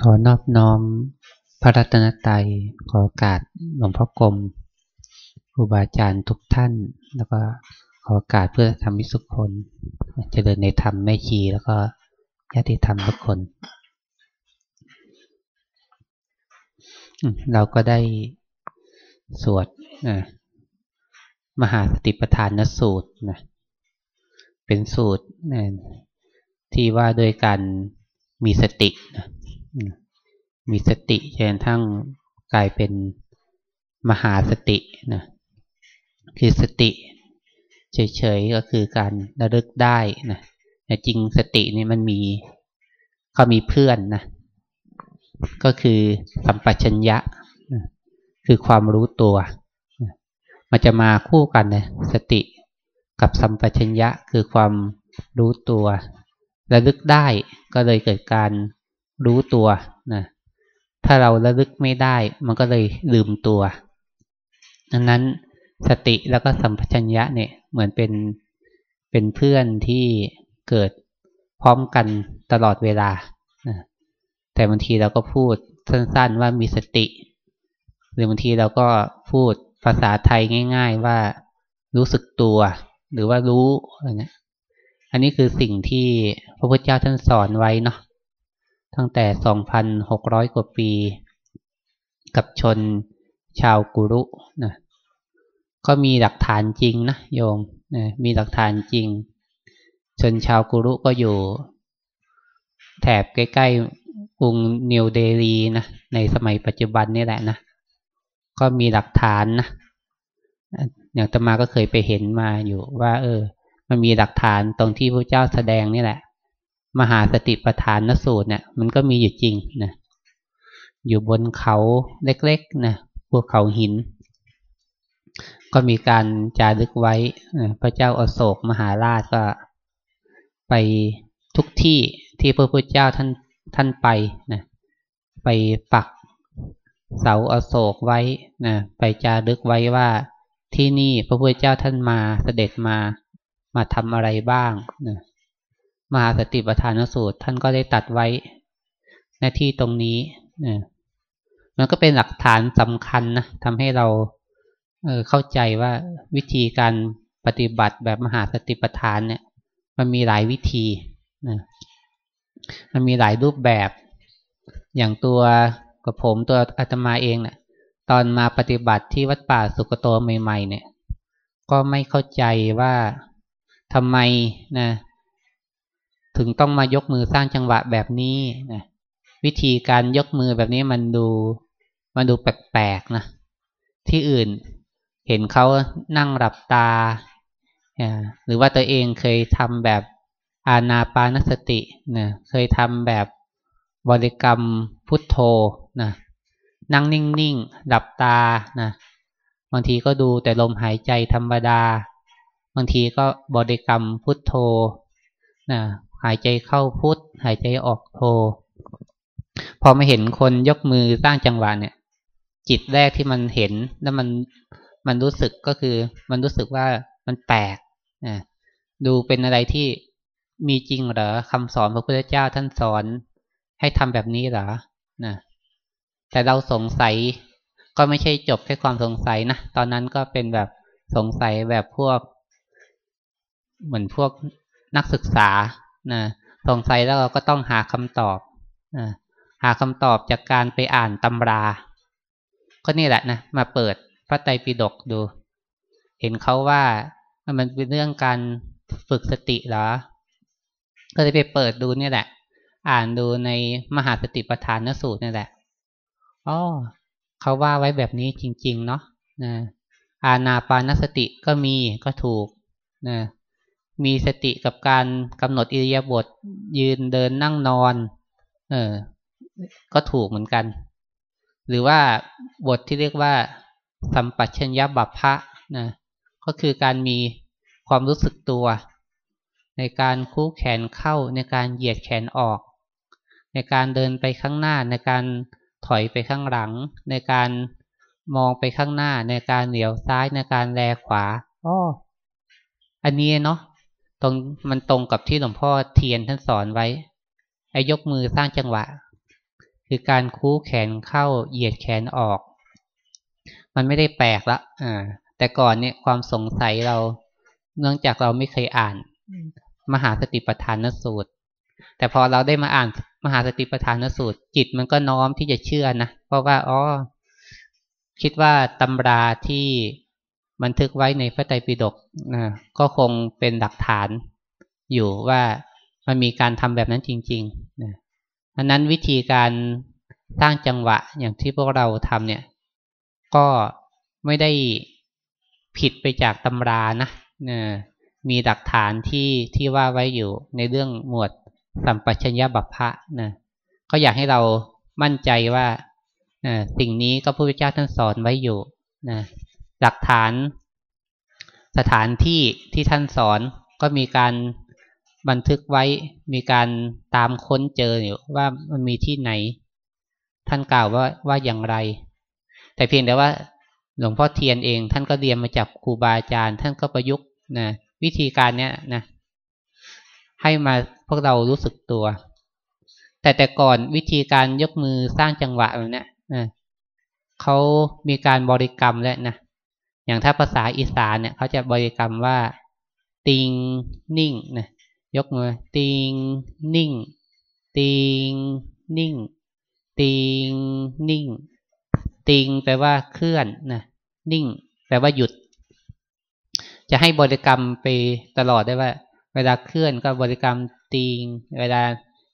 ขอนอบน้อมพระรัตนตรัยขอโอกาสหลวงพ่อกรมครูบาอาจารย์ทุกท่าน แล้วก็ขอโอกาสเพื่อทำมิสุขคนจะเดินในธรรมแม่ชีแล้วก็ญาติธรรมทุกคน เราก็ได้สวดมหาสติปัฏฐานสูตรนะเป็นสูตรที่ว่าโดยการมีสตินะ มีสติจนทั้งกลายเป็นมหาสตินะคือสติเฉยๆก็คือการระลึกได้นะแต่จริงสตินี่มันมีเขามีเพื่อนนะก็คือสัมปชัญญะคือความรู้ตัว มันจะมาคู่กันนะสติกับสัมปชัญญะคือความรู้ตัว ระลึกได้ก็เลยเกิดการ รู้ตัวนะถ้าเราระลึกไม่ได้ มันก็เลยลืมตัวดังนั้นสติแล้วก็สัมปชัญญะเนี่ยเหมือนเป็นเป็นเพื่อนที่เกิดพร้อมกันตลอดเวลานะแต่บางทีเราก็พูดสั้นๆว่ามีสติ หรือบางทีเราก็พูดภาษาไทยง่าย ๆว่ารู้สึกตัว หรือว่ารู้อะไรเงี้ยอันนี้คือสิ่งที่พระพุทธเจ้าท่านสอนไว้เนาะ ตั้งแต่ 2,600 กว่าปี กับชนชาวกุรุนะก็มีหลักฐานจริงนะโยมนะมีหลักฐานจริง ชนชาวกุรุก็อยู่ แถบใกล้ๆกรุงนิวเดลีนะในสมัยปัจจุบันนี่แหละนะก็มีหลักฐานนะอย่างตมาก็เคยไปเห็นมาอยู่ว่า เออ มันมีหลักฐานตรงที่พระเจ้าแสดงนี่แหละ มหาสติปัฏฐานนสูตรเนี่ยมันก็มีอยู่จริงนะอยู่บนเขาเล็กๆนะภูเขาหิน ก็มีการจารึกไว้พระเจ้าอาโศกมหาราชก็ไปทุกที่ที่พระพุทธเจ้าท่านท่านไปนะไปปักเสาอาโศกไว้นะไปจารึกไว้ว่าที่นี่พระพุทธเจ้าท่านมาเสด็จมามาทำอะไรบ้างนะ มหาสติปัฏฐานสูตร ท่านก็ได้ตัดไว้หน้าที่ตรงนี้นะมันก็เป็นหลักฐานสำคัญนะทำให้เราเเข้าใจว่าวิธีการปฏิบัติแบบมหาสติปัฏฐานเนี่ย มันมีหลายวิธีนะมันมีหลายรูปแบบ อย่างตัวกับผมตัวอาตมาเองเนะี่ยตอนมาปฏิบัติที่วัดป่าสุกโตใหม่ ๆ เนี่ย ก็ไม่เข้าใจว่าทำไมนะ ถึงต้องมายกมือสร้างจังหวะแบบนี้นะวิธีการยกมือแบบนี้มันดูมันดูแปลกๆนะที่อื่นเห็นเขานั่งหลับตา หรือว่าตัวเองเคยทำแบบอาณาปานสตินะเคยทำแบบบริกรรมพุทโธนะนั่งนิ่งๆหลับตานะบางทีก็ดูแต่ลมหายใจธรรมดา บางทีก็บริกรรมพุทโธนะ หายใจเข้าพุทหายใจออกโท พอมาเห็นคนยกมือสร้างจังหวะเนี่ย จิตแรกที่มันเห็นแล้วมันมันรู้สึกก็คือ มันรู้สึกว่ามันแปลกดูเป็นอะไรที่มีจริงเหรอคำสอนพระพุทธเจ้าท่านสอนให้ทำแบบนี้เหรอนะแต่เราสงสัยก็ไม่ใช่จบแค่ความสงสัยนะ ตอนนั้นก็เป็นแบบสงสัยแบบพวก เหมือนพวกนักศึกษา นะสงสัยแล้วเราก็ต้องหาคำตอบนะหาคำตอบจากการไปอ่านตำรา ก็นี่แหละนะมาเปิดพระไตรปิฎกดู เห็นเขาว่ามันเป็นเรื่องการฝึกสติเหรอ ก็เลยไปเปิดดูนี่แหละ อ่านดูในมหาสติปัฏฐานนสูตรนี่แหละอ๋อเขาว่าไว้แบบนี้จริง ๆ เนาะนะอาณาปานสติก็มีก็ถูกนะ มีสติกับการกำหนดอิริยาบถยืนเดินนั่งนอน เออ ก็ถูกเหมือนกัน หรือว่าบทที่เรียกว่าสัมปชัญญบัพพะนะก็คือการมีความรู้สึกตัว ในการคู่แขนเข้าในการเหยียดแขนออก ในการเดินไปข้างหน้าในการถอยไปข้างหลัง ในการมองไปข้างหน้า ในการเหลียวซ้ายในการแลขวาอ๋ออันนี้เนาะ ตรงมันตรงกับที่หลวงพ่อเทียนท่านสอนไว้ไอ้ยกมือสร้างจังหวะ คือการคู่แขนเข้าเหยียดแขนออก มันไม่ได้แปลกละอ่าแต่ก่อนเนี่ยความสงสัยเราเนื่องจากเราไม่เคยอ่าน มหาสติปัฏฐานสูตร แต่พอเราได้มาอ่านมหาสติปัฏฐานสูตร จิตมันก็น้อมที่จะเชื่อนะเพราะว่าอ๋อคิดว่าตำราที่ บันทึกไว้ในพระไตรปิฎกนะก็คงเป็นหลักฐานอยู่ว่ามันมีการทำแบบนั้นจริงๆนะอันนั้นวิธีการสร้างจังหวะอย่างที่พวกเราทำเนี่ย ก็ไม่ได้ผิดไปจากตำรานะนะมีหลักฐานที่ที่ว่าไว้อยู่ในเรื่องหมวดสัมปชัญญะบัพพะนะก็อยากให้เรามั่นใจว่าสิ่งนี้ก็พระพุทธเจ้าท่านสอนไว้อยู่นะ หลักฐาน สถานที่ที่ท่านสอนก็มีการบันทึกไว้มีการตามค้นเจออยู่ว่ามันมีที่ไหน ท่านกล่าวว่าว่าอย่างไร แต่เพียงแต่ว่าหลวงพ่อเทียนเอง ท่านก็เรียนมาจากครูบาอาจารย์ ท่านก็ประยุกต์นะวิธีการเนี้ยนะ ให้มาพวกเรารู้สึกตัว แต่แต่ก่อนวิธีการยกมือสร้างจังหวะแบบนี้นะเขามีการบริกรรมแล้วนะ อย่างถ้าภาษาอีสานเนี่ยเขาจะบริกรรมว่า ติงนิ่งนะยกมือติงนิ่ง ติงนิ่ง ติงนิ่ง ติงแปลว่าเคลื่อนนะนิ่ง แปลว่าหยุด จะให้บริกรรมไปตลอดได้ว่า เวลาเคลื่อนก็บริกรรมติง เวลา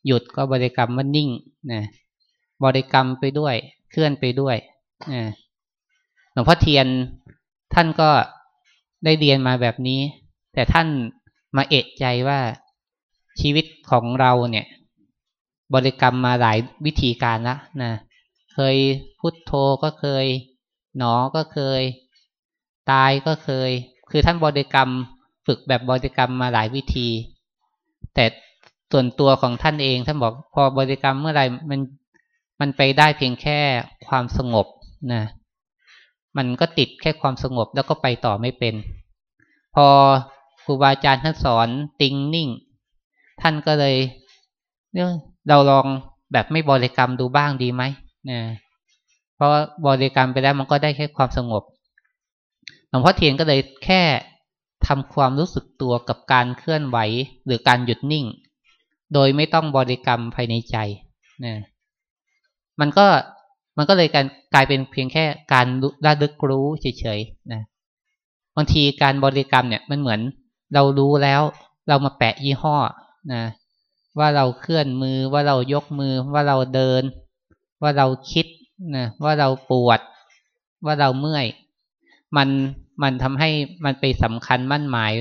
หยุดก็บริกรรมว่านิ่งนะบริกรรมไปด้วย เคลื่อนไปด้วยหลวงพ่อเทียน ท่านก็ได้เรียนมาแบบนี้ แต่ท่านมาเอะใจว่าชีวิตของเราเนี่ย บริกรรมมาหลายวิธีการละนะเคยพุทโธก็เคย หนอก็เคย ตายก็เคย คือท่านบริกรรมฝึกแบบบริกรรมมาหลายวิธี แต่ส่วนตัวของท่านเองท่านบอกพอบริกรรมเมื่อไหร่มันมันไปได้เพียงแค่ความสงบนะ มันก็ติดแค่ความสงบแล้วก็ไปต่อไม่เป็น พอครูบาอาจารย์ท่านสอนติงนิ่ง ท่านก็เลยเราลองแบบไม่บริกรรมดูบ้างดีไหมนะเพราะบริกรรมไปแล้วมันก็ได้แค่ความสงบหลวงพ่อเทียนก็เลยแค่ทำความรู้สึกตัวกับการเคลื่อนไหวหรือการหยุดนิ่ง โดยไม่ต้องบริกรรมภายในใจนะมันก็ มันก็เลยการกลายเป็นเพียงแค่การระลึกรู้เฉยๆนะบางทีการบริกรรมเนี่ยมันเหมือนเรารู้แล้ว เรามาแปะยี่ห้อนะว่าเราเคลื่อนมือว่าเรายกมือว่าเราเดิน ว่าเราคิดนะว่าเราปวด ว่าเราเมื่อย มันมันทำให้มันไปสำคัญมั่นหมาย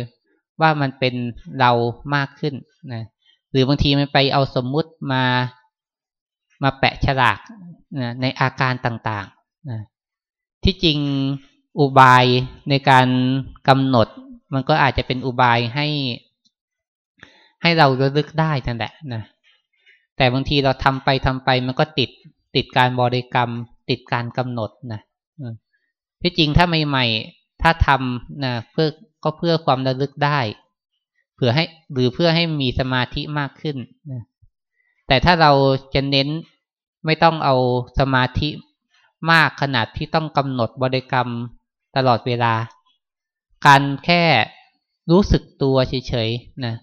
ว่ามันเป็นเรามากขึ้นนะหรือบางทีมันไปเอาสมมุติมา มาแปะฉลาก นะในอาการต่างๆนะที่จริงอุบายในการกำหนด มันก็อาจจะเป็นอุบายให้ ให้เราระลึกได้นั่นแหละนะแต่บางทีเราทำไปทำไปมันก็ติดติดการบริกรรม ติดการกำหนดนะที่จริงถ้าใหม่ๆถ้าทำนะเพื่อก็เพื่อความระลึกได้เพื่อให้หรือเพื่อให้มีสมาธิมากขึ้นนะแต่ถ้าเราจะเน้น ไม่ต้องเอาสมาธิมากขนาดที่ต้องกำหนดบริกรรมตลอดเวลา การแค่รู้สึกตัวเฉยๆนะ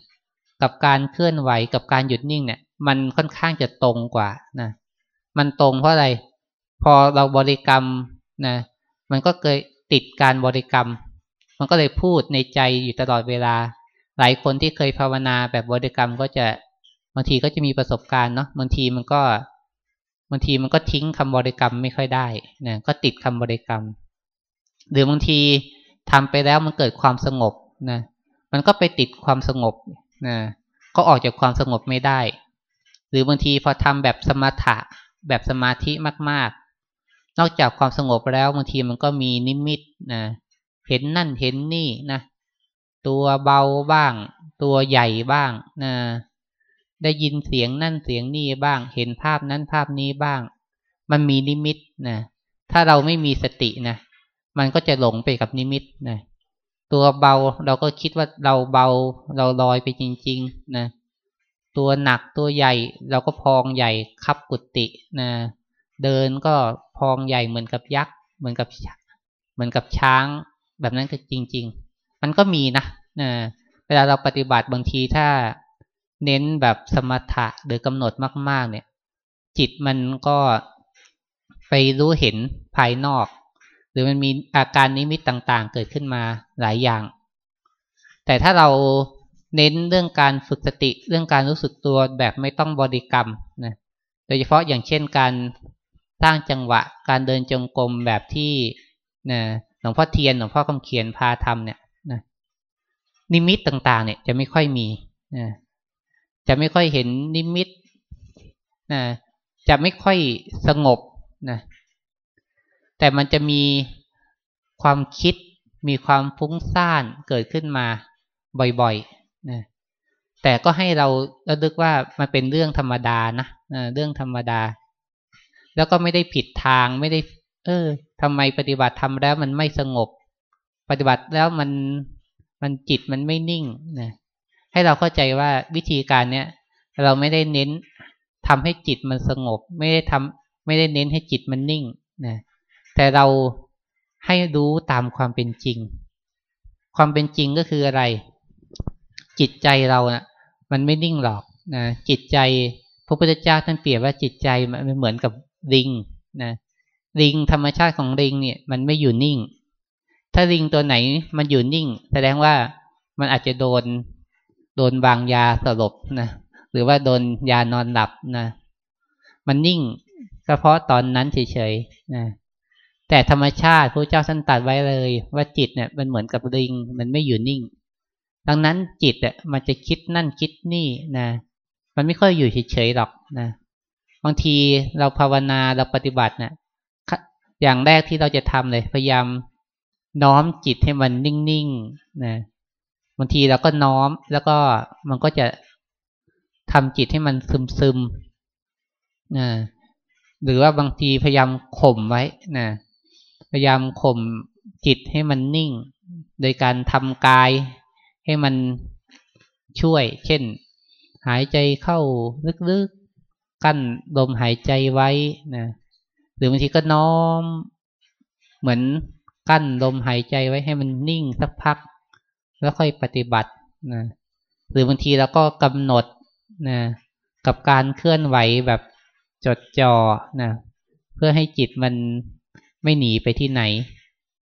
กับการเคลื่อนไหวกับการหยุดนิ่งเนี่ย มันค่อนข้างจะตรงกว่านะมันตรงเพราะอะไร พอเราบริกรรมนะมันก็เคยติดการบริกรรม มันก็เลยพูดในใจอยู่ตลอดเวลา หลายคนที่เคยภาวนาแบบบริกรรมก็จะบางทีก็จะมีประสบการณ์เนาะบางทีมันก็ บางทีมันก็ทิ้งคำบริกรรมไม่ค่อยได้นะก็ติดคำบริกรรม หรือบางทีทำไปแล้วมันเกิดความสงบนะมันก็ไปติดความสงบนะก็ออกจากความสงบไม่ได้ หรือบางทีพอทำแบบสมถะแบบสมาธิมาก ๆ นอกจากความสงบแล้วบางทีมันก็มีนิมิตนะเห็นนั่นเห็นนี่นะตัวเบาบ้าง ตัวใหญ่บ้างนะ ได้ยินเสียงนั่นเสียงนี่บ้าง เห็นภาพนั้นภาพนี้บ้าง มันมีนิมิตนะถ้าเราไม่มีสตินะมันก็จะหลงไปกับนิมิตนะตัวเบาเราก็คิดว่าเราเบาเราลอยไปจริง ๆ นะ ตัวหนักตัวใหญ่เราก็พองใหญ่คับกุฏินะเดินก็พองใหญ่เหมือนกับยักษ์เหมือนกับเหมือนกับช้าง แบบนั้นก็จริง ๆ มันก็มีนะนะเวลาเราปฏิบัติบางทีถ้า เน้นแบบสมถะหรือกำหนดมาก ๆ เนี่ย จิตมันก็ไปรู้เห็นภายนอก หรือมันมีอาการนิมิตต่างๆ เกิดขึ้นมาหลายอย่าง แต่ถ้าเราเน้นเรื่องการฝึกสติเรื่องการรู้สึกตัวแบบไม่ต้องบริกรรมนะโดยเฉพาะอย่างเช่นการสร้างจังหวะ การเดินจงกรมแบบที่นะหลวงพ่อเทียนหลวงพ่อคำเขียนพาทำเนี่ยนะนิมิตต่างๆ เนี่ยจะไม่ค่อยมีนะ จะไม่ค่อยเห็นนิมิตนะจะไม่ค่อยสงบนะแต่มันจะมีความคิดมีความฟุ้งซ่านเกิดขึ้นมาบ่อยๆนะแต่ก็ให้เราระลึกว่ามันเป็นเรื่องธรรมดานะเรื่องธรรมดา แล้วก็ไม่ได้ผิดทางไม่ได้ เออทำไมปฏิบัติทำแล้วมันไม่สงบ ปฏิบัติแล้วมันมันจิตมันไม่นิ่งนะ ให้เราเข้าใจว่าวิธีการเนี้ยเราไม่ได้เน้นทำให้จิตมันสงบ ไม่ได้ทำไม่ได้เน้นให้จิตมันนิ่งนะแต่เราให้รู้ตามความเป็นจริง ความเป็นจริงก็คืออะไร จิตใจเรานะ่ะ มันไม่นิ่งหรอกนะจิตใจพระพุทธเจ้าท่านเปรียบว่าจิตใจมันเหมือนกับลิงนะลิงธรรมชาติของลิงเนี่ยมันไม่อยู่นิ่ง ถ้าลิงตัวไหนมันอยู่นิ่ง แสดงว่ามันอาจจะโดน โดนวางยาสลบนะหรือว่าโดนยานอนหลับนะมันนิ่งเฉพาะตอนนั้นเฉยๆนะแต่ธรรมชาติพระเจ้าท่านตัดไว้เลย ว่าจิตเนี่ยมันเหมือนกับลิง มันไม่อยู่นิ่ง ดังนั้นจิตอะมันจะคิดนั่นคิดนี่นะมันไม่ค่อยอยู่เฉยๆหรอกนะบางทีเราภาวนาเราปฏิบัติเนะ่ยอย่างแรกที่เราจะทำเลย พยายามน้อมจิตให้มันนิ่งๆนะ บางทีเราก็น้อมแล้วก็มันก็จะทำจิตให้มันซึมซึมนะหรือว่าบางทีพยายามข่มไว้นะพยายามข่มจิตให้มันนิ่ง โดยการทำกายให้มันช่วย เช่น หายใจเข้าลึกๆ กั้นลมหายใจไว้นะหรือบางทีก็น้อม เหมือนกั้นลมหายใจไว้ให้มันนิ่งสักพัก แล้วค่อยปฏิบัตินะหรือบางทีเราก็กำหนดนะกับการเคลื่อนไหวแบบจดจ่อนะเพื่อให้จิตมันไม่หนีไปที่ไหน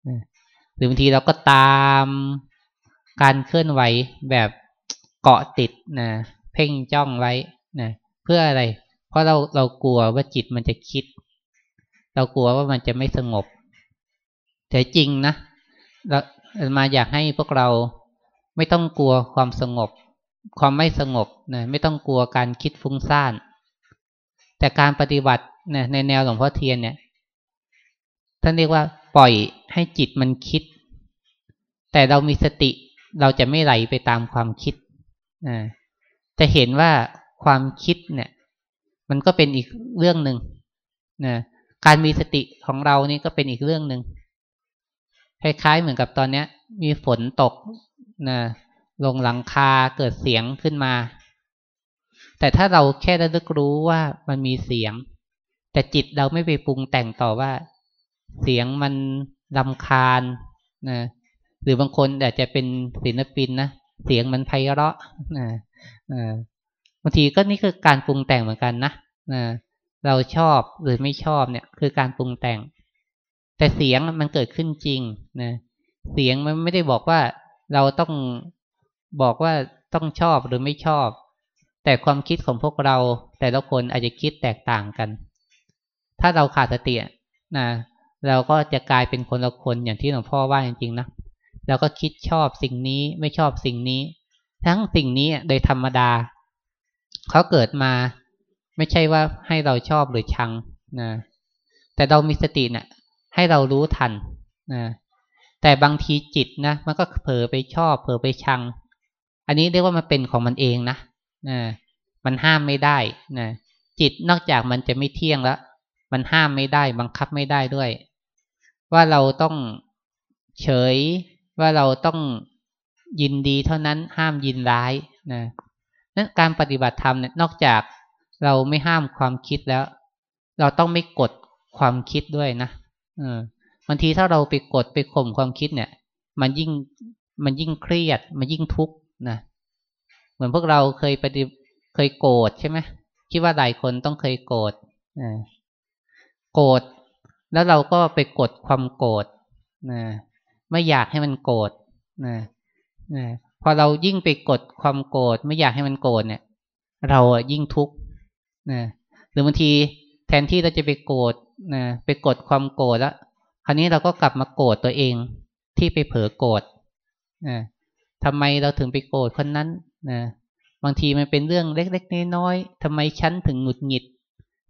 นะหรือบางทีเราก็ตามการเคลื่อนไหวแบบเกาะติดนะเพ่งจ้องไว้นะเพื่ออะไร เพราะเราเรากลัวว่าจิตมันจะคิด เรากลัวว่ามันจะไม่สงบแต่จริงนะเรามาอยากให้พวกเรา ไม่ต้องกลัวความสงบ ความไม่สงบนะไม่ต้องกลัวการคิดฟุ้งซ่าน แต่การปฏิบัตินะในแนวหลวงพ่อเทียนเนี่ยท่านเรียกว่าปล่อยให้จิตมันคิด แต่เรามีสติเราจะไม่ไหลไปตามความคิดนะจะเห็นว่าความคิดเนี่ย มันก็เป็นอีกเรื่องหนึ่งนะการมีสติของเรานี่ก็เป็นอีกเรื่องหนึ่งคล้ายๆเหมือนกับตอนเนี้ย มีฝนตก นะลงหลังคาเกิดเสียงขึ้นมา แต่ถ้าเราแค่ระลึกรู้ว่ามันมีเสียง แต่จิตเราไม่ไปปรุงแต่งต่อว่า เสียงมันลำคาญนะหรือบางคนอาจจะเป็นศิลปินนะเสียงมันไพเราะนะบางทีก็นี่คือการปรุงแต่งเหมือนกันนะนะเราชอบหรือไม่ชอบเนี่ย คือการปรุงแต่ง แต่เสียงมันเกิดขึ้นจริงนะเสียงมันไม่ได้บอกว่า เราต้องบอกว่าต้องชอบหรือไม่ชอบ แต่ความคิดของพวกเราแต่ละคนอาจจะคิดแตกต่างกัน ถ้าเราขาดสตินะเราก็จะกลายเป็นคนละคนอย่างที่หลวงพ่อว่าจริงๆนะเราก็คิดชอบสิ่งนี้ไม่ชอบสิ่งนี้ ทั้งสิ่งนี้โดยธรรมดาเขาเกิดมาไม่ใช่ว่าให้เราชอบหรือชังนะแต่เรามีสติเนะ่ยให้เรารู้ทันนะ แต่บางทีจิตนะมันก็เผลอไปชอบ เผลอไปชัง อันนี้เรียกว่ามันเป็นของมันเองนะนะมันห้ามไม่ได้นะจิตนอกจากมันจะไม่เที่ยงแล้ว มันห้ามไม่ได้ บังคับไม่ได้ด้วย ว่าเราต้องเฉยว่าเราต้องยินดีเท่านั้นห้ามยินร้ายนะนั้นการปฏิบัติธรรมเนี่ยนอกจากเราไม่ห้ามความคิดแล้ว เราต้องไม่กดความคิดด้วยนะเออางทีถ้าเราไปกดไปข่มความคิดเนี่ย มันยิ่งมันยิ่งเครียด มันยิ่งทุกข์นะเหมือนพวกเราเคยปฏิเคยโกรธใช่ไหมคิดว่าหลายคนต้องเคยโกรธโกรธแล้วเราก็ไปกดความโกรธนะไม่อยากให้มันโกรธนะนะพอเรายิ่งไปกดความโกรธไม่อยากให้มันโกรธเนี่ย เราอะยิ่งทุกข์นะหรือบางทีแทนที่เราจะไปโกรธนะไปกดความโกรธแล้ว คราวนี้เราก็กลับมาโกรธตัวเองที่ไปเผลอโกรธนะทำไมเราถึงไปโกรธคนนั้นนะบางทีมันเป็นเรื่องเล็กๆน้อยๆทำไมฉันถึงหงุดหงิด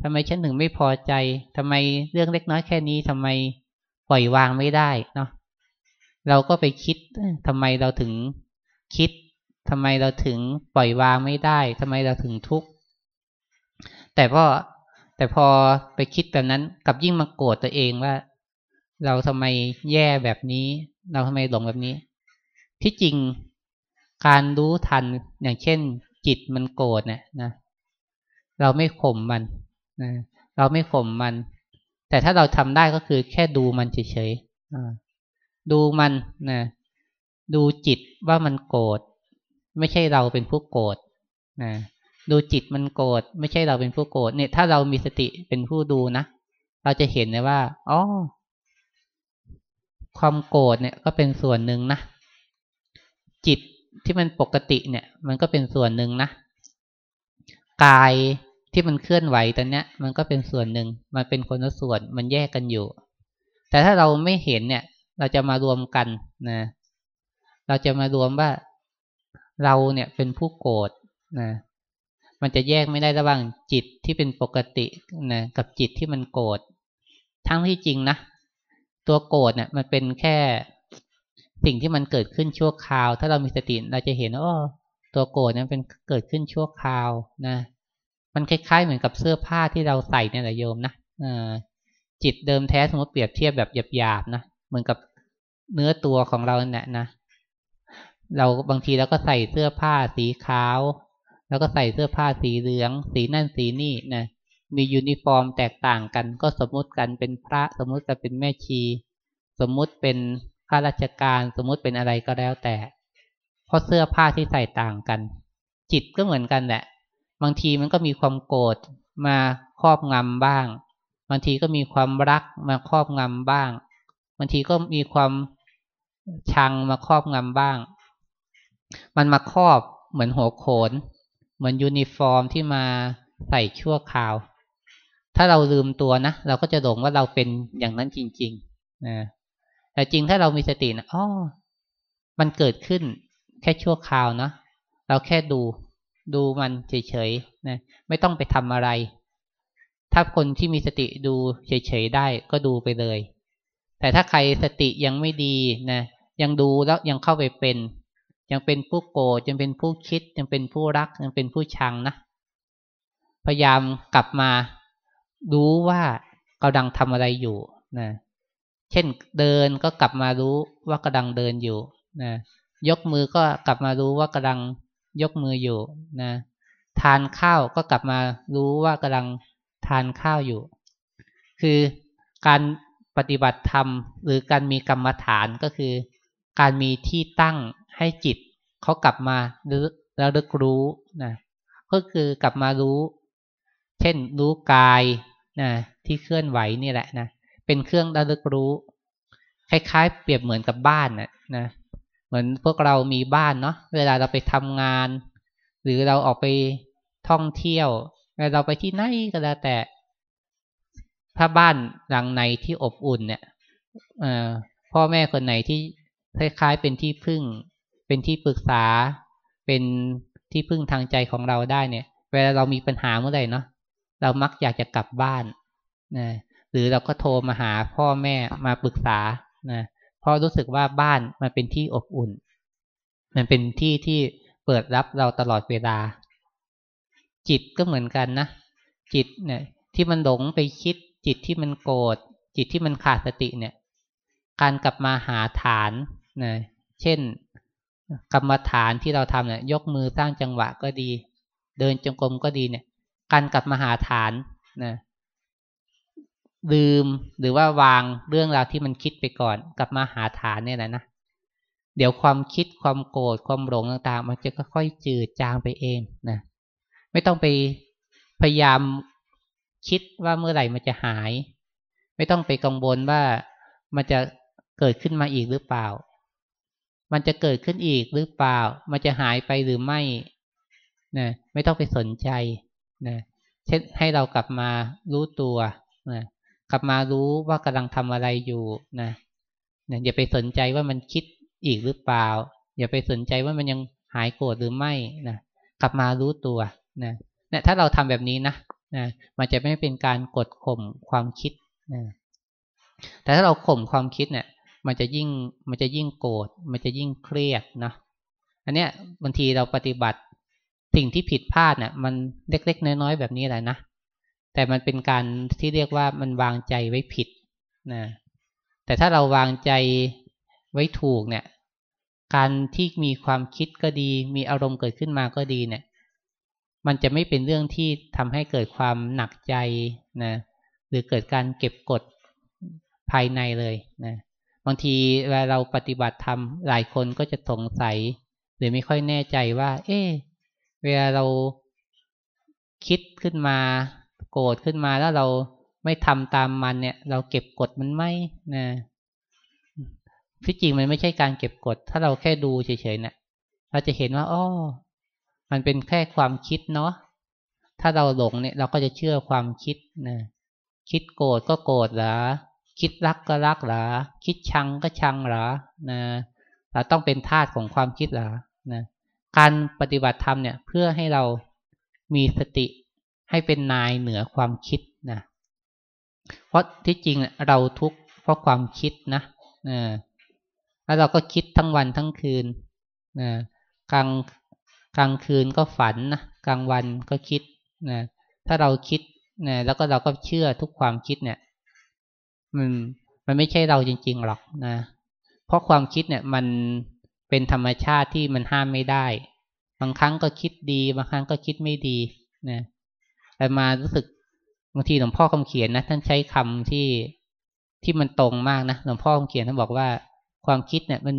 ทำไมฉันถึงไม่พอใจทำไมเรื่องเล็กน้อยแค่นี้ทำไมปล่อยวางไม่ได้เนาะเราก็ไปคิดทำไมเราถึงคิดทำไมเราถึงปล่อยวางไม่ได้ทำไมเราถึงทุกข์แต่พอแต่พอไปคิดแบบนั้นกับยิ่งมาโกรธตัวเองว่า เราทำไมแย่แบบนี้ เราทำไมหลงแบบนี้ ที่จริงการรู้ทันอย่างเช่น จิตมันโกรธเนี่ยนะ เราไม่ข่มมันนะเราไม่ข่มมัน แต่ถ้าเราทำได้ก็คือแค่ดูมันเฉยๆดูมันนะดูจิตว่ามันโกรธไม่ใช่เราเป็นผู้โกรธนะดูจิตมันโกรธไม่ใช่เราเป็นผู้โกรธเนี่ย ถ้าเรามีสติเป็นผู้ดูนะเราจะเห็นเลยว่าอ๋อ ความโกรธเนี่ยก็เป็นส่วนหนึ่งนะ จิตที่มันปกติเนี่ย มันก็เป็นส่วนหนึ่งนะ กายที่มันเคลื่อนไหวตอนเนี้ย มันก็เป็นส่วนหนึ่ง มันเป็นคนละส่วน มันแยกกันอยู่ แต่ถ้าเราไม่เห็นเนี่ย เราจะมารวมกันนะ เราจะมารวมว่าเราเนี่ยเป็นผู้โกรธนะ มันจะแยกไม่ได้ระหว่างจิตที่เป็นปกตินะกับจิตที่มันโกรธ ทั้งที่จริงนะ ตัวโกรธเนี่ยมันเป็นแค่สิ่งที่มันเกิดขึ้นชั่วคราว ถ้าเรามีสติเราจะเห็นว่าตัวโกรธนั้นเป็นเกิดขึ้นชั่วคราวนะ มันคล้ายๆเหมือนกับเสื้อผ้าที่เราใส่เนี่ยแหละโยมนะจิตเดิมแท้สมมติเปรียบเทียบแบบหยาบๆนะเหมือนกับเนื้อตัวของเราเนี่ยนะเราบางทีเราก็ใส่เสื้อผ้าสีขาว แล้วก็ใส่เสื้อผ้าสีเหลือง สีนั่นสีนี่นะ มียูนิฟอร์มแตกต่างกัน ก็สมมุติกันเป็นพระสมมุติกันเป็นแม่ชี สมมุติเป็นข้าราชการสมมุติเป็นอะไรก็แล้วแต่ เพราะเสื้อผ้าที่ใส่ต่างกัน จิตก็เหมือนกันแหละ บางทีมันก็มีความโกรธมาครอบงำบ้าง บางทีก็มีความรักมาครอบงำบ้าง บางทีก็มีความชังมาครอบงำบ้าง มันมาครอบเหมือนหัวโขน เหมือนยูนิฟอร์มที่มาใส่ชั่วคราว ถ้าเราลืมตัวนะเราก็จะหลงว่าเราเป็นอย่างนั้นจริงๆนะแต่จริงถ้าเรามีสตินะอ๋อมันเกิดขึ้นแค่ชั่วคราวนะเราแค่ดูดูมันเฉยๆนะไม่ต้องไปทำอะไร ถ้าคนที่มีสติดูเฉยๆได้ก็ดูไปเลย แต่ถ้าใครสติยังไม่ดีนะยังดูแล้วยังเข้าไปเป็น ยังเป็นผู้โกรธยังเป็นผู้คิด ยังเป็นผู้รักยังเป็นผู้ชังนะพยายามกลับมา รู้ว่ากำลังทำอะไรอยู่นะเช่นเดินก็กลับมารู้ว่ากำลังเดินอยู่นะยกมือก็กลับมารู้ว่ากำลังยกมืออยู่นะทานข้าวก็กลับมารู้ว่ากำลังทานข้าวอยู่ คือการปฏิบัติธรรม หรือการมีกรรมฐานก็คือ การมีที่ตั้งให้จิตเขากลับมาแล้วรึกรู้นะก็คือกลับมารู้ เช่นรู้กาย นะที่เคลื่อนไหวนี่แหละนะเป็นเครื่องระลึกรู้ คล้ายๆ เปรียบเหมือนกับบ้านนะนะเหมือนพวกเรามีบ้านเนาะเวลาเราไปทำงาน หรือเราออกไปท่องเที่ยวเราไปที่ไหนก็แล้วแต่ ถ้าบ้านหลังไหนที่อบอุ่นเนี่ยพ่อแม่คนไหนที่คล้ายๆเป็นที่พึ่ง เป็นที่ปรึกษา เป็นที่พึ่งทางใจของเราได้เนี่ย เวลาเรามีปัญหาเมื่อไหร่เนาะ เรามักอยากจะกลับบ้านนะหรือเราก็โทรมาหาพ่อแม่มาปรึกษานะเพราะรู้สึกว่าบ้านมันเป็นที่อบอุ่น มันเป็นที่ที่เปิดรับเราตลอดเวลา จิตก็เหมือนกันนะจิตเนี่ยที่มันหลงไปคิด จิตที่มันโกรธจิตที่มันขาดสติเนี่ย การกลับมาหาฐานนะเช่นกรรมฐานที่เราทำเนี่ยยกมือสร้างจังหวะก็ดี เดินจงกรมก็ดีเนี่ย การกลับมาหาฐานนะลืมหรือว่าวางเรื่องราวที่มันคิดไปก่อน กลับมาหาฐานเนี่ยแหละนะเดี๋ยวความคิดความโกรธความหลงต่างๆ มันจะค่อยๆจืดจางไปเองนะไม่ต้องไปพยายามคิดว่าเมื่อไหร่มันจะหาย ไม่ต้องไปกังวลว่ามันจะเกิดขึ้นมาอีกหรือเปล่า มันจะเกิดขึ้นอีกหรือเปล่า มันจะหายไปหรือไม่นะไม่ต้องไปสนใจ นะเช่นให้เรากลับมารู้ตัวนะกลับมารู้ว่ากำลังทำอะไรอยู่นะนะอย่าไปสนใจว่ามันคิดอีกหรือเปล่า อย่าไปสนใจว่ามันยังหายโกรธหรือไม่นะกลับมารู้ตัวนะนะถ้าเราทำแบบนี้นะนะมันจะไม่เป็นการกดข่มความคิดนะแต่ถ้าเราข่มความคิดเนี่ย มันจะยิ่งมันจะยิ่งโกรธมันจะยิ่งเครียดนะอันเนี้ยบางทีเราปฏิบัติ สิ่งที่ผิดพลาดเนี่ยมันเล็กๆ น้อยๆแบบนี้แหละนะ แต่มันเป็นการที่เรียกว่ามันวางใจไว้ผิดนะแต่ถ้าเราวางใจไว้ถูกเนี่ย การที่มีความคิดก็ดี มีอารมณ์เกิดขึ้นมาก็ดีเนี่ย มันจะไม่เป็นเรื่องที่ทำให้เกิดความหนักใจนะหรือเกิดการเก็บกดภายในเลยนะบางทีเวลาเราปฏิบัติธรรมหลายคนก็จะสงสัย หรือไม่ค่อยแน่ใจว่า เอ๊ เวลาเราคิดขึ้นมา โกรธขึ้นมาแล้วเราไม่ทำตามมันเนี่ย เราเก็บกดมันไหมนะที่จริงมันไม่ใช่การเก็บกด ถ้าเราแค่ดูเฉยๆเนะี่ยเราจะเห็นว่าอ๋อมันเป็นแค่ความคิดเนาะถ้าเราหลงเนี่ยเราก็จะเชื่อความคิดนะคิดโกรธก็โกรธหรอคิดรักก็รักหรอคิดชังก็ชังหรอนะเราต้องเป็นทาสของความคิดหรอนะ การปฏิบัติธรรมเนี่ยเพื่อให้เรามีสติให้เป็นนายเหนือความคิดนะ เพราะที่จริงเราทุกข์เพราะความคิดนะแล้วเราก็คิดทั้งวันทั้งคืนนะกลางกลางคืนก็ฝันนะกลางวันก็คิดนะถ้าเราคิดนะแล้วก็เราก็เชื่อทุกความคิดเนี่ย มันมันไม่ใช่เราจริง ๆหรอกนะ เพราะความคิดเนี่ยมัน เป็นธรรมชาติที่มันห้ามไม่ได้ บางครั้งก็คิดดี บางครั้งก็คิดไม่ดีนะแต่มารู้สึกบางทีหลวงพ่อคำเขียนนะท่านใช้คำที่ที่มันตรงมากนะหลวงพ่อคำเขียนท่านบอกว่า ความคิดเนี่ย มัน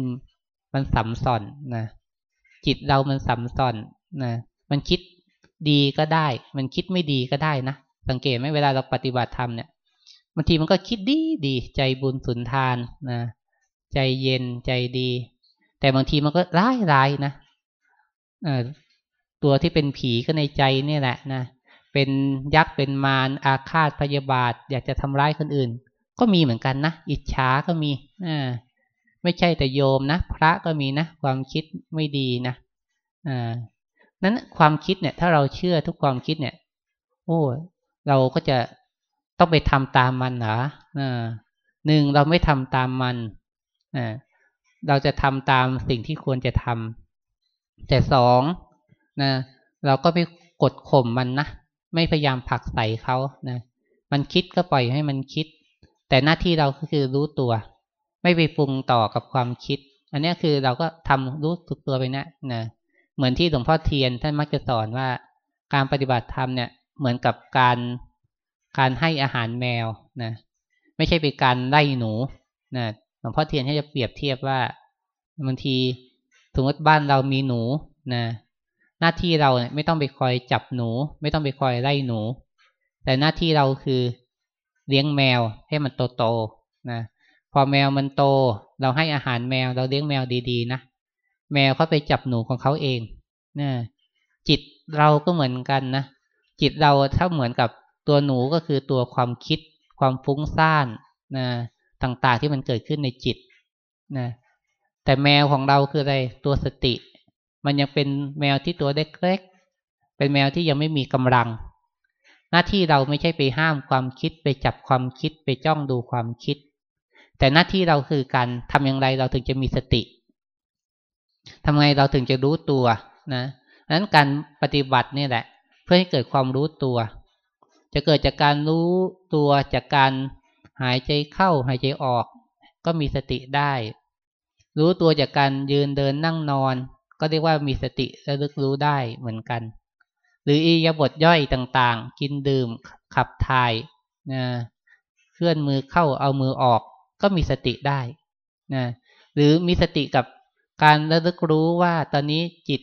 มันสัมสอนนะจิตเรามันสัมสอนนะมันคิดดีก็ได้ มันคิดไม่ดีก็ได้นะสังเกตไหมเวลาเราปฏิบัติธรรมเนี่ยบางทีมันก็คิดดีดีใจบุญสุนทานนะใจเย็นใจดี แต่บางทีมันก็ร้ายร้ายนะตัวที่เป็นผีก็ในใจนี่แหละนะเป็นยักษ์เป็นมารอาฆาตพยาบาท อยากจะทำร้ายคนอื่น ก็มีเหมือนกันนะอิจฉาก็มีอ่าไม่ใช่แต่โยมนะพระก็มีนะความคิดไม่ดีนะอ่านั้นความคิดเนี่ย ถ้าเราเชื่อทุกความคิดเนี่ย โอ้เราก็จะต้องไปทำตามมันเหรอหนึ่งเราไม่ทำตามมันอ่า เราจะทำตามสิ่งที่ควรจะทำแต่สองนะเราก็ไปกดข่มมันนะไม่พยายามผลักใส่เขานะมันคิดก็ปล่อยให้มันคิด แต่หน้าที่เราก็คือรู้ตัว ไม่ไปปรุงต่อกับความคิด อันนี้คือเราก็ทำรู้สึกตัวไปนะนะเหมือนที่หลวงพ่อเทียนท่านมักจะสอนว่า การปฏิบัติธรรมเนี่ยเหมือนกับการการให้อาหารแมวนะไม่ใช่เป็นการไล่หนูนะ หลวงพ่อเทียนให้จะเปรียบเทียบว่าบางทีสมมติบ้านเรามีหนูนะหน้าที่เราไม่ต้องไปคอยจับหนู ไม่ต้องไปคอยไล่หนู แต่หน้าที่เราคือเลี้ยงแมวให้มันโตๆนะพอแมวมันโต เราให้อาหารแมวเราเลี้ยงแมวดีๆนะแมวเขาไปจับหนูของเขาเองนะจิตเราก็เหมือนกันนะจิตเราถ้าเหมือนกับตัวหนูก็คือตัวความคิด ความฟุ้งซ่านนะ ต่างๆ ที่มันเกิดขึ้นในจิตนะแต่แมวของเราคืออะไรตัวสติ มันยังเป็นแมวที่ตัวเล็กๆเป็นแมวที่ยังไม่มีกำลัง หน้าที่เราไม่ใช่ไปห้ามความคิดไปจับความคิดไปจ้องดูความคิด แต่หน้าที่เราคือการทำอย่างไรเราถึงจะมีสติทำไงเราถึงจะรู้ตัวนะดังนั้นการปฏิบัตินี่แหละ เพื่อให้เกิดความรู้ตัว จะเกิดจากการรู้ตัวจากการ หายใจเข้าหายใจออก ก็มีสติได้ รู้ตัวจากการยืนเดินนั่งนอน ก็เรียกว่ามีสติระลึกรู้ได้เหมือนกัน หรืออิยบทย่อยต่างๆ กินดื่มขับถ่ายนะเคลื่อนมือเข้าเอามือออก ก็มีสติได้นะหรือมีสติกับการระลึกรู้ว่าตอนนี้จิต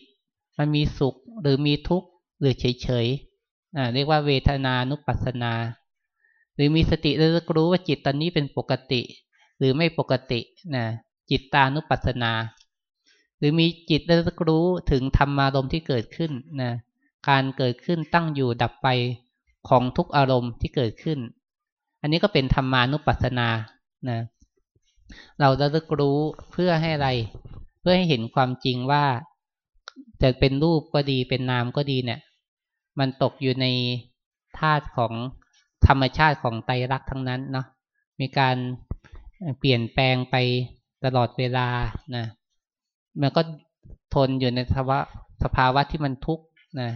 มันมีสุขหรือมีทุกข์หรือเฉยๆเรียกว่าเวทนานุปัสสนา หรือมีสติระลึกรู้ว่าจิตตอนนี้เป็นปกติ หรือไม่ปกตินะจิตตานุปัสสนา หรือมีจิตระลึกรู้ถึงธรรมารมที่เกิดขึ้นนะการเกิดขึ้นตั้งอยู่ดับไปของทุกอารมณ์ที่เกิดขึ้น อันนี้ก็เป็นธรรมานุปัสสนานะเราระลึกรู้เพื่อให้อะไร เพื่อให้เห็นความจริงว่าจะเป็นรูปก็ดีเป็นนามก็ดีเนี่ย มันตกอยู่ในธาตุของ ธรรมชาติของไตรลักษณ์ทั้งนั้นเนาะมีการเปลี่ยนแปลงไปตลอดเวลานะมันก็ทนอยู่ในสภาวะสภาวะที่มันทุกข์นะ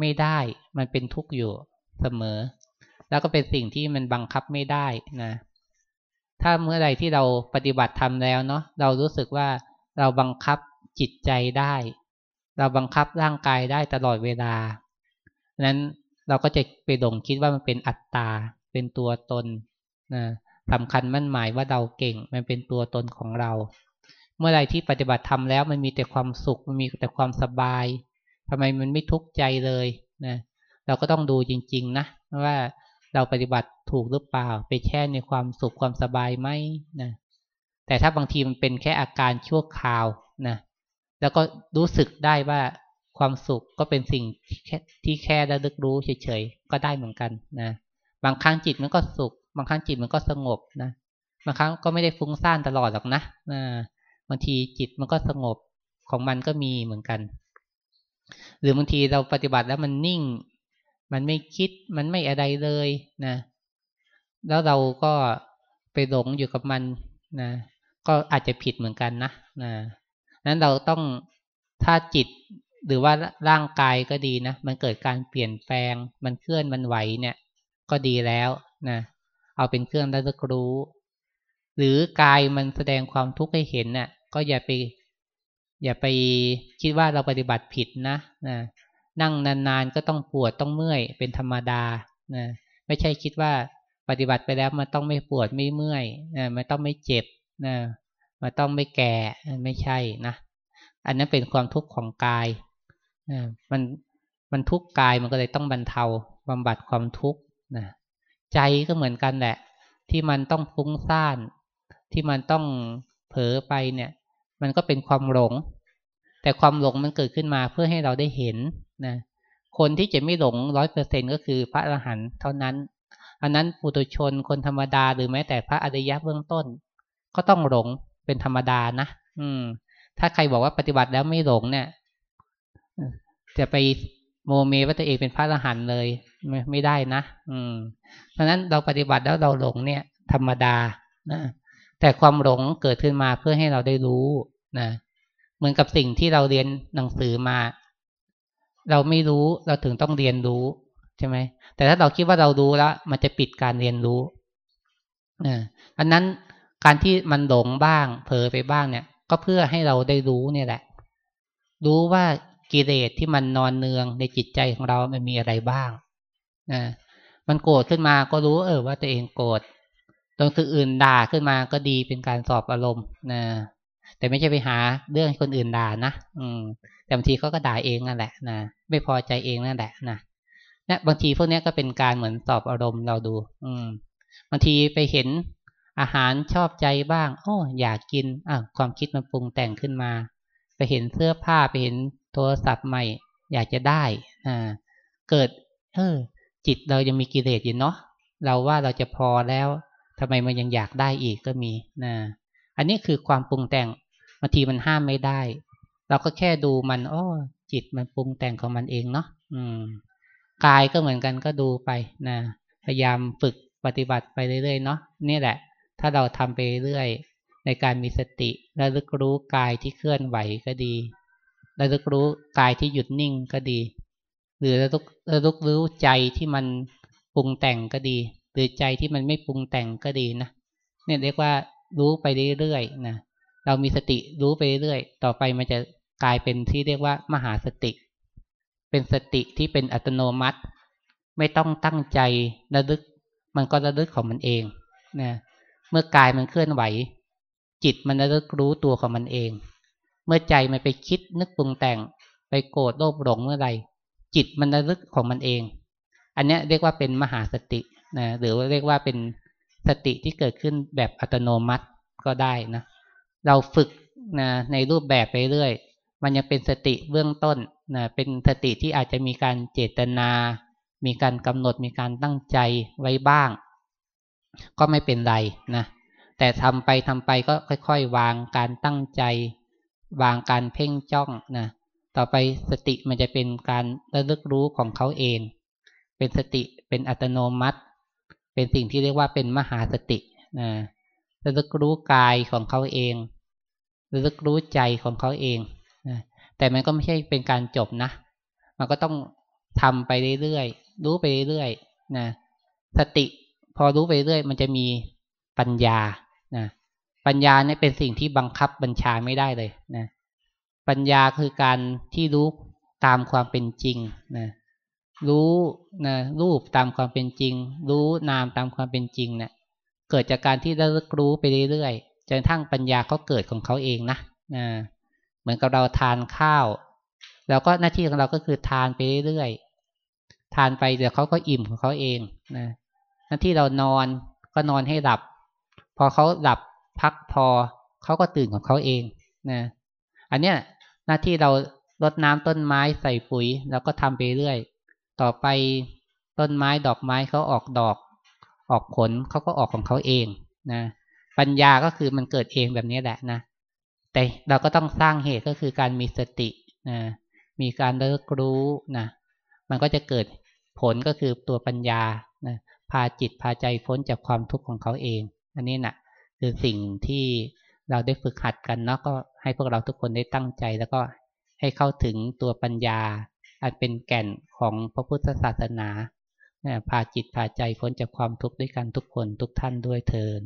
ไม่ได้มันเป็นทุกข์อยู่เสมอ แล้วก็เป็นสิ่งที่มันบังคับไม่ได้นะถ้าเมื่อใดที่เราปฏิบัติทำแล้วเนาะเรารู้สึกว่าเราบังคับจิตใจได้ เราบังคับร่างกายได้ตลอดเวลานั้น เราก็จะไปดงคิดว่ามันเป็นอัตตา เป็นตัวตนนะสำคัญมั่นหมายว่าเราเก่ง มันเป็นตัวตนของเรา เมื่อไรที่ปฏิบัติทำแล้วมันมีแต่ความสุข มันมีแต่ความสบายทำไมมันไม่ทุกข์ใจเลยนะเราก็ต้องดูจริง ๆ นะว่าเราปฏิบัติถูกหรือเปล่า ไปแช่ในความสุขความสบายไหมนะแต่ถ้าบางทีมันเป็นแค่อาการชั่วคราวนะแล้วก็รู้สึกได้ว่า ความสุขก็เป็นสิ่งที่แค่ระลึกรู้เฉยๆก็ได้เหมือนกันนะ บางครั้งจิตมันก็สุข บางครั้งจิตมันก็สงบนะ บางครั้งก็ไม่ได้ฟุ้งซ่านตลอดหรอกนะบางทีจิตมันก็สงบของมันก็มีเหมือนกัน หรือบางทีเราปฏิบัติแล้วมันนิ่ง มันไม่คิด มันไม่อะไรเลยนะ แล้วเราก็ไปหลงอยู่กับมันนะ ก็อาจจะผิดเหมือนกันนะนะนั้นเราต้องถ้าจิต หรือว่าร่างกายก็ดีนะ มันเกิดการเปลี่ยนแปลง มันเคลื่อนมันไหวเนี่ย ก็ดีแล้วนะ เอาเป็นเครื่องระลึกรู้ หรือกายมันแสดงความทุกข์ให้เห็นเนะ่ยก็อย่าไป อย่าไปคิดว่าเราปฏิบัติผิดนะนะนั่งนานๆก็ต้องปวดต้องเมื่อยเป็นธรรมดานะไม่ใช่คิดว่าปฏิบัติไปแล้วมันต้องไม่ปวดไม่เมื่อยนะมันต้องไม่เจ็บนะมันต้องไม่แก่ไม่ใช่นะ อันนั้นเป็นความทุกข์ของกาย มันมันทุกข์กายมันก็เลยต้องบรรเทาบำบัดความทุกข์นะใจก็เหมือนกันแหละ ที่มันต้องฟุ้งซ่าน ที่มันต้องเผลอไปเนี่ย มันก็เป็นความหลง แต่ความหลงมันเกิดขึ้นมาเพื่อให้เราได้เห็นนะคนที่จะไม่หลงร้อยเปอร์เซ็นก็คือพระอรหันต์เท่านั้น อันนั้นปุถุชนคนธรรมดาหรือแม้แต่พระอริยะเบื้องต้น ก็ต้องหลงเป็นธรรมดานะอืม ถ้าใครบอกว่าปฏิบัติแล้วไม่หลงเนี่ย จะไปโมเมว่าตัวเองเป็นพระอรหันต์เลยไม่ไม่ได้นะ อืม เพราะนั้นเราปฏิบัติแล้วเราหลงเนี่ย ธรรมดานะแต่ความหลงเกิดขึ้นมาเพื่อให้เราได้รู้นะเหมือนกับสิ่งที่เราเรียนหนังสือมา เราไม่รู้เราถึงต้องเรียนรู้ใช่ไหมแต่ถ้าเราคิดว่าเรารู้แล้วมันจะปิดการเรียนรู้นะอันนั้นการที่มันหลงบ้าง เผลอไปบ้างเนี่ย ก็เพื่อให้เราได้รู้เนี่ยแหละ รู้ว่า กิเลสที่มันนอนเนืองในจิตใจของเรา มันมีอะไรบ้างนะมันโกรธขึ้นมาก็รู้เออว่าตัวเองโกรธตรงคืออื่นด่าขึ้นมาก็ดีเป็นการสอบอารมณ์นะแต่ไม่ใช่ไปหาเรื่องคนอื่นด่านะอืมแต่บางทีเขาก็ด่าเองนั่นแหละนะไม่พอใจเองนั่นแหละนะเนี่ยบางทีพวกนี้ก็เป็นการเหมือนสอบอารมณ์เราดู อืมบางทีไปเห็นอาหารชอบใจบ้าง โอ้อยากกินอะความคิดมันปรุงแต่งขึ้นมา ไปเห็นเสื้อผ้าไปเห็น โทรศัพท์ใหม่ อยากจะได้อ่าเกิด เออ จิตเรายังมีกิเลสอยู่เนาะเราว่าเราจะพอแล้วทำไมมันยังอยากได้อีกก็มีนะอันนี้คือความปรุงแต่งบางทีมันห้ามไม่ได้ เราก็แค่ดูมันอ้อจิตมันปรุงแต่งของมันเองเนาะอืมกายก็เหมือนกันก็ดูไปนะพยายามฝึกปฏิบัติไปเรื่อยๆเนาะนี่แหละ ถ้าเราทำไปเรื่อยในการมีสติและลึกรู้กายที่เคลื่อนไหวก็ดี ระลึกรู้กายที่หยุดนิ่งก็ดี หรือระลึกระลึกรู้ใจที่มันปรุงแต่งก็ดี หรือใจที่มันไม่ปรุงแต่งก็ดีนะเนี่ยเรียกว่ารู้ไปเรื่อยๆนะเรามีสติรู้ไปเรื่อยต่อไปมันจะกลายเป็นที่เรียกว่ามหาสติ เป็นสติที่เป็นอัตโนมัติ ไม่ต้องตั้งใจระลึก มันก็ระลึกของมันเองนะเมื่อกายมันเคลื่อนไหว จิตมันระลึกรู้ตัวของมันเอง เมื่อใจมันไปคิดนึกปรุงแต่ง ไปโกรธโลภหลงเมื่อไรจิตมันระลึกของมันเอง อันนี้เรียกว่าเป็นมหาสตินะหรือว่าเรียกว่าเป็นสติที่เกิดขึ้นแบบอัตโนมัติก็ได้นะเราฝึกนะในรูปแบบไปเรื่อยมันยังเป็นสติเบื้องต้นนะเป็นสติที่อาจจะมีการเจตนา มีการกำหนดมีการตั้งใจไว้บ้าง ก็ไม่เป็นไรนะแต่ทำไปทำไปก็ค่อย ๆ วางการตั้งใจ วางการเพ่งจ้องนะต่อไปสติมันจะเป็นการระลึกรู้ของเขาเอง เป็นสติเป็นอัตโนมัติ เป็นสิ่งที่เรียกว่าเป็นมหาสตินะระลึกรู้กายของเขาเองระลึกรู้ใจของเขาเองนะแต่มันก็ไม่ใช่เป็นการจบนะ มันก็ต้องทำไปเรื่อยๆรู้ไปเรื่อยๆนะสติพอรู้ไปเรื่อยมันจะมีปัญญา ปัญญาเนี่ยเป็นสิ่งที่บังคับบัญชาไม่ได้เลยนะปัญญาคือการที่รู้ตามความเป็นจริงนะรู้นะรูปตามความเป็นจริง รู้นามตามความเป็นจริงเนะี่ยเกิดจากการที่ได้รู้ไปเรื่อยๆจนทั้งปัญญาเขาเกิดของเขาเองนะนะเหมือนกับเราทานข้าวแล้วก็หน้าที่ของเราก็คือทานไปเรื่อยๆทานไปเดี๋ยวเขาก็อิ่มของเขาเองนะหน้าที่เรานอนก็นอนให้หลับ พอเขาหลับ พักพอเขาก็ตื่นของเขาเองนะอันเนี้ยหน้าที่เรารดน้ำต้นไม้ใส่ปุ๋ย แล้วก็ทำไปเรื่อย ต่อไปต้นไม้ดอกไม้เขาออกดอก ออกผลเขาก็ออกของเขาเองนะปัญญาก็คือมันเกิดเองแบบนี้แหละนะแต่เราก็ต้องสร้างเหตุก็คือการมีสตินะมีการเลิกรู้นะมันก็จะเกิดผลก็คือตัวปัญญานะพาจิตพาใจพ้นจากความทุกข์ของเขาเอง อันนี้นะ คือสิ่งที่เราได้ฝึกหัดกันเนาะก็ให้พวกเราทุกคนได้ตั้งใจ แล้วก็ให้เข้าถึงตัวปัญญา อันเป็นแก่นของพระพุทธศาสนาพาจิตพาใจพ้นจากความทุกข์ด้วยกันทุกคนทุกท่านด้วยเทิน